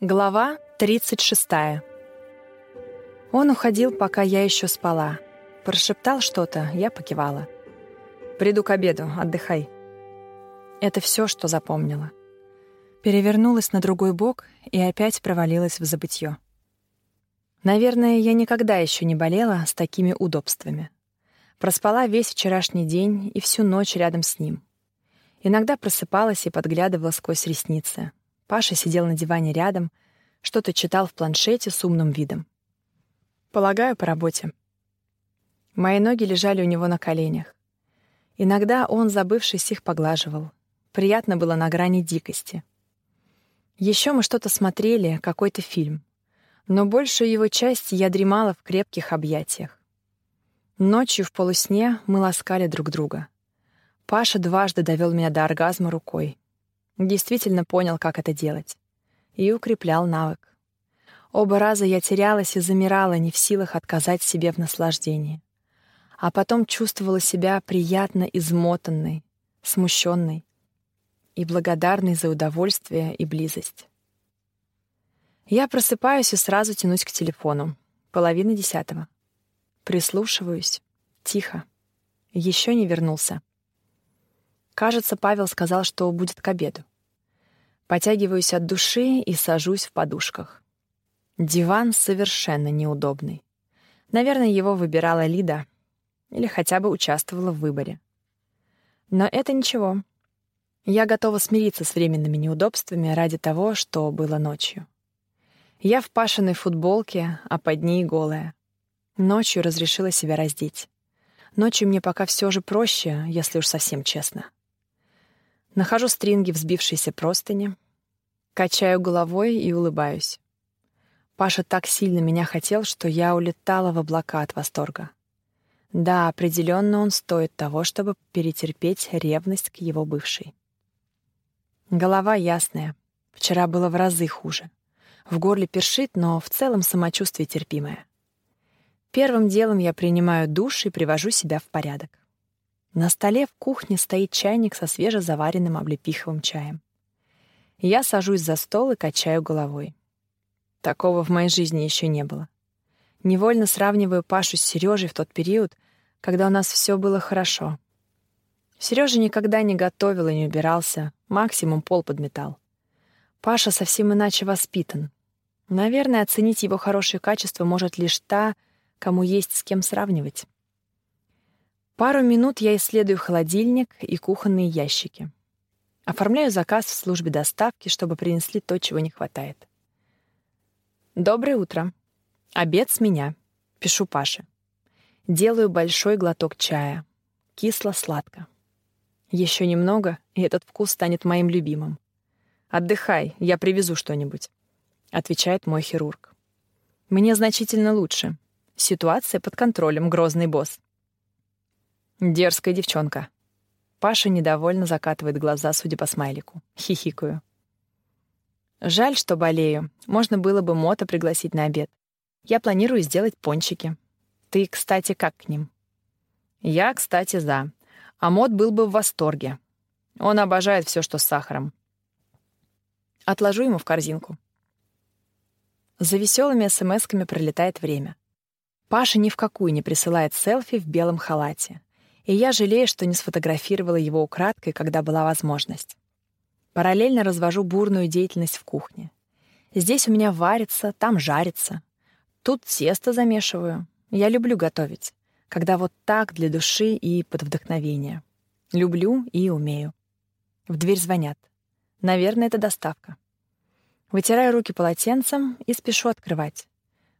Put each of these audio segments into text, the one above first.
Глава 36. Он уходил, пока я еще спала. Прошептал что-то, я покивала. «Приду к обеду, отдыхай». Это все, что запомнила. Перевернулась на другой бок и опять провалилась в забытье. Наверное, я никогда еще не болела с такими удобствами. Проспала весь вчерашний день и всю ночь рядом с ним. Иногда просыпалась и подглядывала сквозь ресницы — Паша сидел на диване рядом, что-то читал в планшете с умным видом. Полагаю, по работе. Мои ноги лежали у него на коленях. Иногда он, забывшись, их поглаживал. Приятно было на грани дикости. Еще мы что-то смотрели, какой-то фильм. Но большую его часть я дремала в крепких объятиях. Ночью в полусне мы ласкали друг друга. Паша дважды довел меня до оргазма рукой. Действительно понял, как это делать. И укреплял навык. Оба раза я терялась и замирала, не в силах отказать себе в наслаждении. А потом чувствовала себя приятно измотанной, смущенной и благодарной за удовольствие и близость. Я просыпаюсь и сразу тянусь к телефону. Половина десятого. Прислушиваюсь. Тихо. Еще не вернулся. Кажется, Павел сказал, что будет к обеду. Потягиваюсь от души и сажусь в подушках. Диван совершенно неудобный. Наверное, его выбирала Лида или хотя бы участвовала в выборе. Но это ничего. Я готова смириться с временными неудобствами ради того, что было ночью. Я в пашиной футболке, а под ней голая. Ночью разрешила себя раздеть. Ночью мне пока все же проще, если уж совсем честно. Нахожу стринги взбившейся простыни, качаю головой и улыбаюсь. Паша так сильно меня хотел, что я улетала в облака от восторга. Да, определенно он стоит того, чтобы перетерпеть ревность к его бывшей. Голова ясная. Вчера было в разы хуже. В горле першит, но в целом самочувствие терпимое. Первым делом я принимаю душ и привожу себя в порядок. На столе в кухне стоит чайник со свежезаваренным облепиховым чаем. Я сажусь за стол и качаю головой. Такого в моей жизни еще не было. Невольно сравниваю Пашу с Сережей в тот период, когда у нас все было хорошо. Сережа никогда не готовил и не убирался, максимум пол подметал. Паша совсем иначе воспитан. Наверное, оценить его хорошие качества может лишь та, кому есть с кем сравнивать. Пару минут я исследую холодильник и кухонные ящики. Оформляю заказ в службе доставки, чтобы принесли то, чего не хватает. Доброе утро. Обед с меня. Пишу Паше. Делаю большой глоток чая. Кисло-сладко. Еще немного, и этот вкус станет моим любимым. Отдыхай, я привезу что-нибудь, отвечает мой хирург. Мне значительно лучше. Ситуация под контролем, грозный босс. Дерзкая девчонка. Паша недовольно закатывает глаза, судя по смайлику. Хихикаю. Жаль, что болею. Можно было бы Мота пригласить на обед. Я планирую сделать пончики. Ты, кстати, как к ним? Я, кстати, за. А Мот был бы в восторге. Он обожает все, что с сахаром. Отложу ему в корзинку. За веселыми смс-ками пролетает время. Паша ни в какую не присылает селфи в белом халате и я жалею, что не сфотографировала его украдкой, когда была возможность. Параллельно развожу бурную деятельность в кухне. Здесь у меня варится, там жарится. Тут тесто замешиваю. Я люблю готовить, когда вот так для души и под вдохновение. Люблю и умею. В дверь звонят. Наверное, это доставка. Вытираю руки полотенцем и спешу открывать.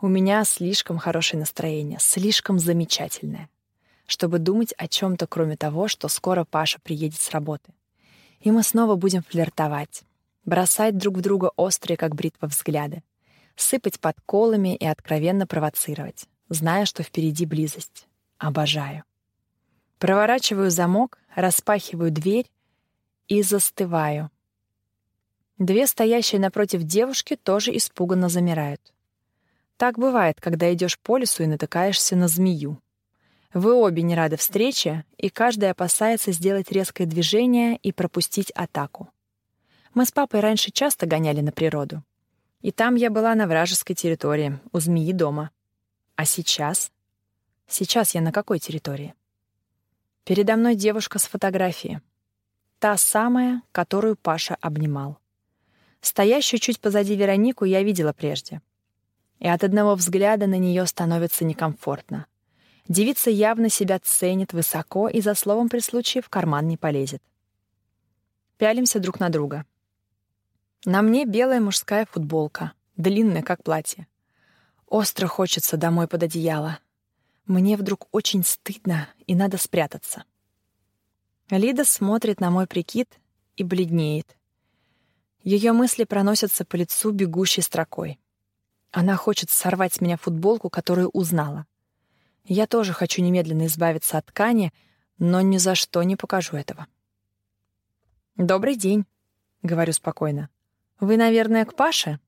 У меня слишком хорошее настроение, слишком замечательное чтобы думать о чем-то, кроме того, что скоро Паша приедет с работы. И мы снова будем флиртовать, бросать друг в друга острые, как бритва, взгляды, сыпать подколами и откровенно провоцировать, зная, что впереди близость. Обожаю. Проворачиваю замок, распахиваю дверь и застываю. Две стоящие напротив девушки тоже испуганно замирают. Так бывает, когда идешь по лесу и натыкаешься на змею. Вы обе не рады встрече, и каждый опасается сделать резкое движение и пропустить атаку. Мы с папой раньше часто гоняли на природу. И там я была на вражеской территории, у змеи дома. А сейчас? Сейчас я на какой территории? Передо мной девушка с фотографии. Та самая, которую Паша обнимал. Стоящую чуть позади Веронику я видела прежде. И от одного взгляда на нее становится некомфортно. Девица явно себя ценит высоко и за словом при случае в карман не полезет. Пялимся друг на друга. На мне белая мужская футболка, длинная, как платье. Остро хочется домой под одеяло. Мне вдруг очень стыдно, и надо спрятаться. Лида смотрит на мой прикид и бледнеет. Ее мысли проносятся по лицу бегущей строкой. Она хочет сорвать с меня футболку, которую узнала. Я тоже хочу немедленно избавиться от ткани, но ни за что не покажу этого. «Добрый день», — говорю спокойно. «Вы, наверное, к Паше?»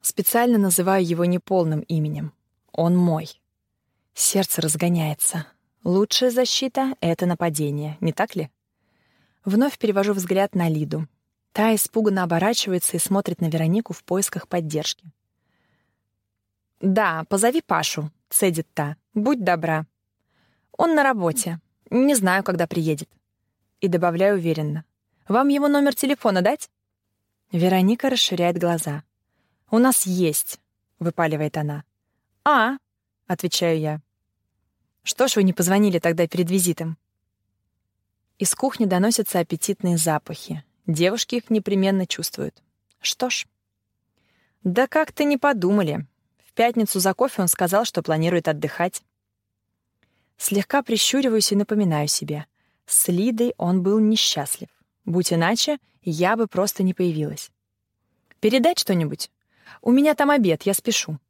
Специально называю его неполным именем. Он мой. Сердце разгоняется. Лучшая защита — это нападение, не так ли? Вновь перевожу взгляд на Лиду. Та испуганно оборачивается и смотрит на Веронику в поисках поддержки. «Да, позови Пашу», — цедит та. «Будь добра». «Он на работе. Не знаю, когда приедет». И добавляю уверенно. «Вам его номер телефона дать?» Вероника расширяет глаза. «У нас есть», — выпаливает она. «А», — отвечаю я. «Что ж вы не позвонили тогда перед визитом?» Из кухни доносятся аппетитные запахи. Девушки их непременно чувствуют. Что ж. Да как-то не подумали. Пятницу за кофе он сказал, что планирует отдыхать. Слегка прищуриваюсь и напоминаю себе. С Лидой он был несчастлив. Будь иначе, я бы просто не появилась. «Передать что-нибудь? У меня там обед, я спешу».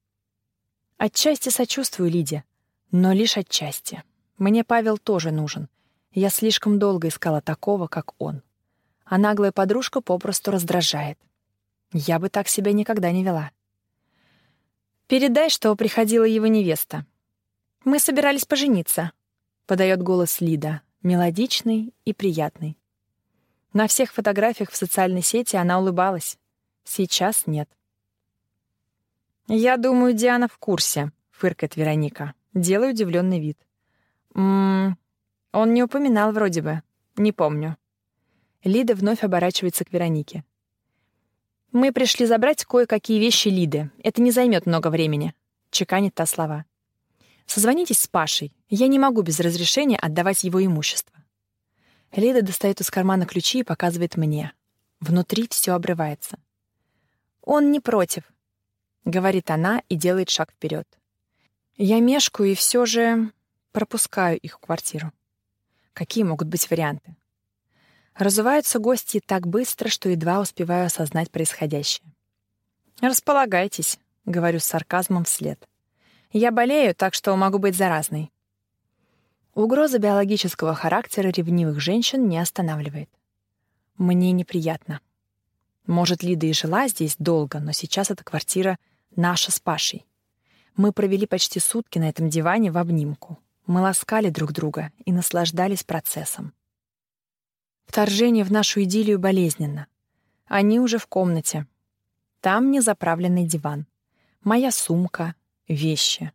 Отчасти сочувствую Лиде, но лишь отчасти. Мне Павел тоже нужен. Я слишком долго искала такого, как он а наглая подружка попросту раздражает. Я бы так себя никогда не вела. «Передай, что приходила его невеста. Мы собирались пожениться», — подает голос Лида, мелодичный и приятный. На всех фотографиях в социальной сети она улыбалась. Сейчас нет. «Я думаю, Диана в курсе», — фыркает Вероника. Делаю удивленный вид. «Ммм, он не упоминал вроде бы. Не помню». Лида вновь оборачивается к Веронике. «Мы пришли забрать кое-какие вещи Лиды. Это не займет много времени», — чеканит та слова. «Созвонитесь с Пашей. Я не могу без разрешения отдавать его имущество». Лида достает из кармана ключи и показывает мне. Внутри все обрывается. «Он не против», — говорит она и делает шаг вперед. Я мешкаю и все же пропускаю их в квартиру. Какие могут быть варианты? Разуваются гости так быстро, что едва успеваю осознать происходящее. «Располагайтесь», — говорю с сарказмом вслед. «Я болею, так что могу быть заразной». Угроза биологического характера ревнивых женщин не останавливает. Мне неприятно. Может, Лида и жила здесь долго, но сейчас эта квартира наша с Пашей. Мы провели почти сутки на этом диване в обнимку. Мы ласкали друг друга и наслаждались процессом. Вторжение в нашу идиллию болезненно. Они уже в комнате. Там незаправленный диван. Моя сумка, вещи.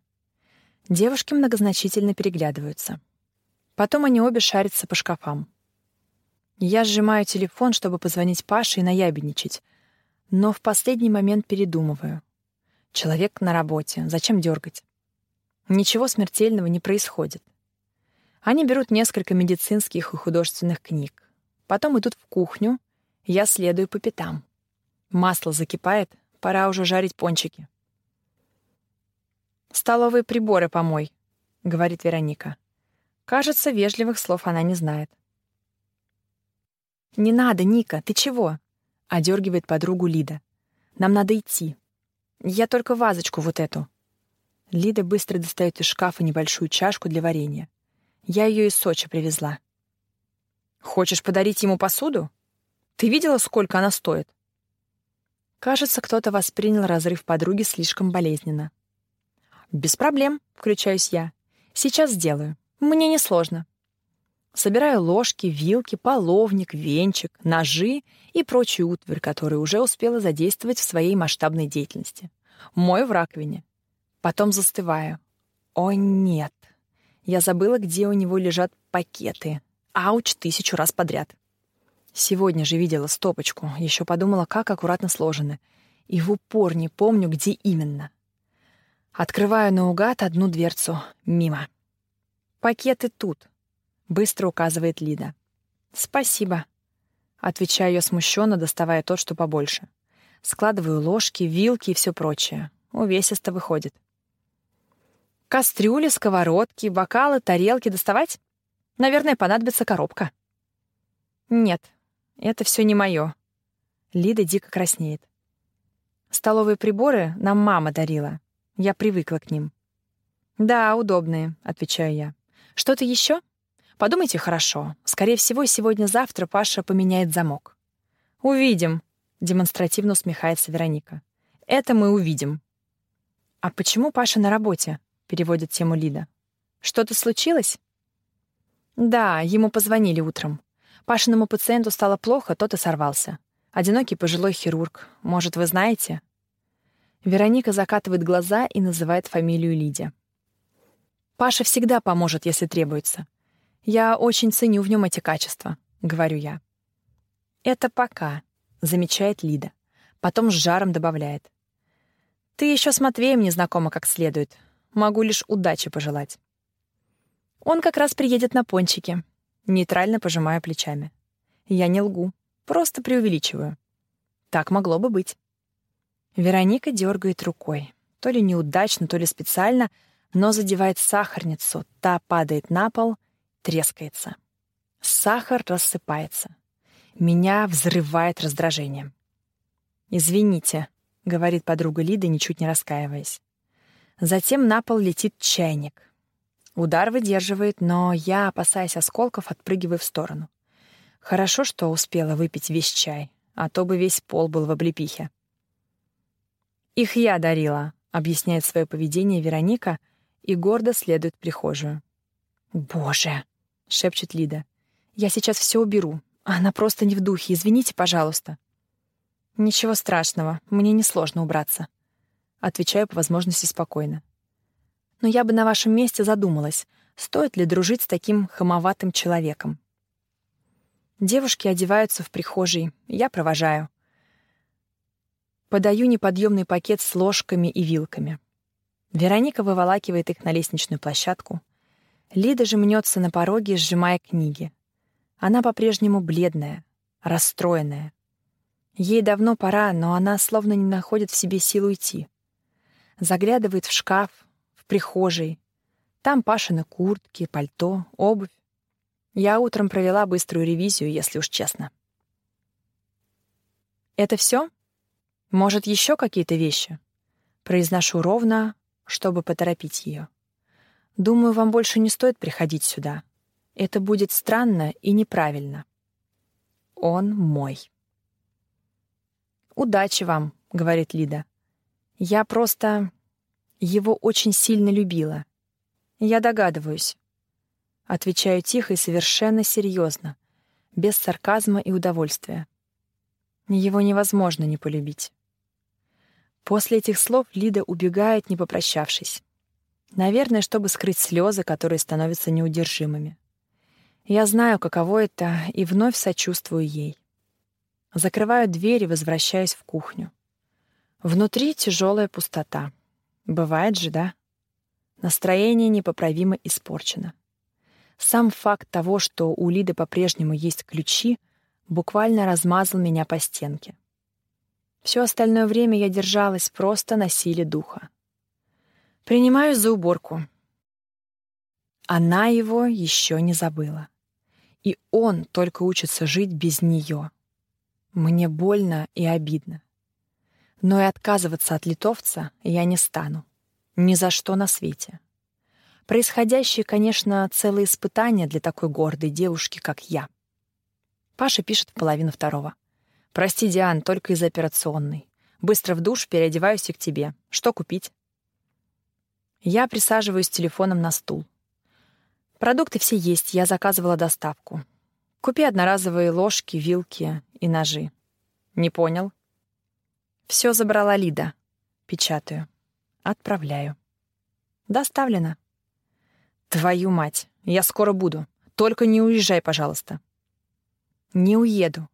Девушки многозначительно переглядываются. Потом они обе шарятся по шкафам. Я сжимаю телефон, чтобы позвонить Паше и наябедничать, но в последний момент передумываю. Человек на работе, зачем дергать? Ничего смертельного не происходит. Они берут несколько медицинских и художественных книг. Потом идут в кухню, я следую по пятам. Масло закипает, пора уже жарить пончики. «Столовые приборы помой», — говорит Вероника. Кажется, вежливых слов она не знает. «Не надо, Ника, ты чего?» — одергивает подругу Лида. «Нам надо идти. Я только вазочку вот эту». Лида быстро достает из шкафа небольшую чашку для варенья. Я ее из Сочи привезла. Хочешь подарить ему посуду? Ты видела, сколько она стоит? Кажется, кто-то воспринял разрыв подруги слишком болезненно. «Без проблем», — включаюсь я. «Сейчас сделаю. Мне несложно». Собираю ложки, вилки, половник, венчик, ножи и прочую утварь, которую уже успела задействовать в своей масштабной деятельности. Мою в раковине. Потом застываю. О, нет. Я забыла, где у него лежат пакеты. Ауч тысячу раз подряд. Сегодня же видела стопочку, еще подумала, как аккуратно сложены. И в упор не помню, где именно. Открываю наугад одну дверцу. Мимо. «Пакеты тут», — быстро указывает Лида. «Спасибо», — отвечаю я смущенно, доставая тот, что побольше. Складываю ложки, вилки и все прочее. Увесисто выходит. Кастрюли, сковородки, бокалы, тарелки доставать? Наверное, понадобится коробка. Нет, это все не мое. Лида дико краснеет. Столовые приборы нам мама дарила. Я привыкла к ним. Да, удобные, отвечаю я. Что-то еще? Подумайте хорошо. Скорее всего, сегодня-завтра Паша поменяет замок. Увидим, демонстративно усмехается Вероника. Это мы увидим. А почему Паша на работе? переводит тему Лида. Что-то случилось? Да, ему позвонили утром. Пашиному пациенту стало плохо, тот и сорвался. Одинокий пожилой хирург. Может, вы знаете? Вероника закатывает глаза и называет фамилию Лидия. Паша всегда поможет, если требуется. Я очень ценю в нем эти качества, говорю я. Это пока, замечает Лида. Потом с жаром добавляет. Ты еще с Матвеем не знакома как следует. Могу лишь удачи пожелать. Он как раз приедет на пончики. Нейтрально пожимая плечами. Я не лгу, просто преувеличиваю. Так могло бы быть. Вероника дергает рукой. То ли неудачно, то ли специально, но задевает сахарницу. Та падает на пол, трескается. Сахар рассыпается. Меня взрывает раздражением. «Извините», — говорит подруга Лида, ничуть не раскаиваясь. Затем на пол летит чайник. Удар выдерживает, но я, опасаясь осколков, отпрыгиваю в сторону. Хорошо, что успела выпить весь чай, а то бы весь пол был в облепихе. «Их я дарила», — объясняет свое поведение Вероника и гордо следует в прихожую. «Боже!» — шепчет Лида. «Я сейчас все уберу. Она просто не в духе. Извините, пожалуйста». «Ничего страшного. Мне несложно убраться», Отвечаю по возможности спокойно. Но я бы на вашем месте задумалась, стоит ли дружить с таким хамоватым человеком. Девушки одеваются в прихожей, я провожаю. Подаю неподъемный пакет с ложками и вилками. Вероника выволакивает их на лестничную площадку. Лида же мнется на пороге, сжимая книги. Она по-прежнему бледная, расстроенная. Ей давно пора, но она словно не находит в себе сил уйти. Заглядывает в шкаф, прихожей. Там Пашины куртки, пальто, обувь. Я утром провела быструю ревизию, если уж честно. «Это все? Может, еще какие-то вещи?» Произношу ровно, чтобы поторопить ее. «Думаю, вам больше не стоит приходить сюда. Это будет странно и неправильно. Он мой». «Удачи вам», — говорит Лида. Я просто его очень сильно любила. Я догадываюсь. Отвечаю тихо и совершенно серьезно, без сарказма и удовольствия. Его невозможно не полюбить. После этих слов Лида убегает, не попрощавшись. Наверное, чтобы скрыть слезы, которые становятся неудержимыми. Я знаю, каково это, и вновь сочувствую ей. Закрываю дверь и возвращаюсь в кухню. Внутри тяжелая пустота. Бывает же, да? Настроение непоправимо испорчено. Сам факт того, что у Лиды по-прежнему есть ключи, буквально размазал меня по стенке. Все остальное время я держалась просто на силе духа. Принимаюсь за уборку. Она его еще не забыла. И он только учится жить без нее. Мне больно и обидно. Но и отказываться от литовца я не стану. Ни за что на свете. Происходящее, конечно, целое испытание для такой гордой девушки, как я. Паша пишет в половину второго. «Прости, Диан, только из операционной. Быстро в душ, переодеваюсь и к тебе. Что купить?» Я присаживаюсь с телефоном на стул. Продукты все есть, я заказывала доставку. Купи одноразовые ложки, вилки и ножи. Не понял? Все забрала Лида. Печатаю. Отправляю. Доставлено. Твою мать, я скоро буду. Только не уезжай, пожалуйста. Не уеду.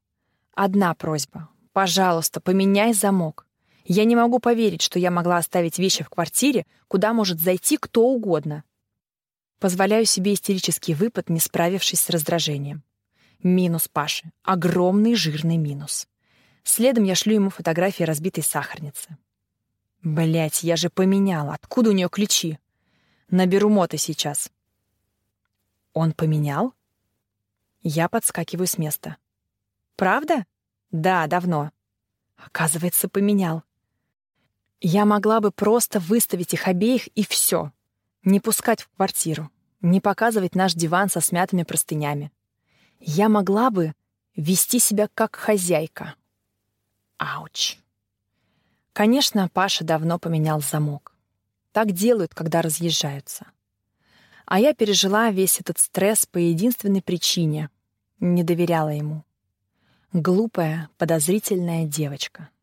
Одна просьба. Пожалуйста, поменяй замок. Я не могу поверить, что я могла оставить вещи в квартире, куда может зайти кто угодно. Позволяю себе истерический выпад, не справившись с раздражением. Минус Паши. Огромный жирный минус. Следом я шлю ему фотографии разбитой сахарницы. Блять, я же поменяла. Откуда у нее ключи? Наберу моты сейчас. Он поменял? Я подскакиваю с места. Правда? Да, давно. Оказывается, поменял. Я могла бы просто выставить их обеих и все. Не пускать в квартиру, не показывать наш диван со смятыми простынями. Я могла бы вести себя как хозяйка. Ауч. Конечно, Паша давно поменял замок. Так делают, когда разъезжаются. А я пережила весь этот стресс по единственной причине — не доверяла ему. Глупая, подозрительная девочка —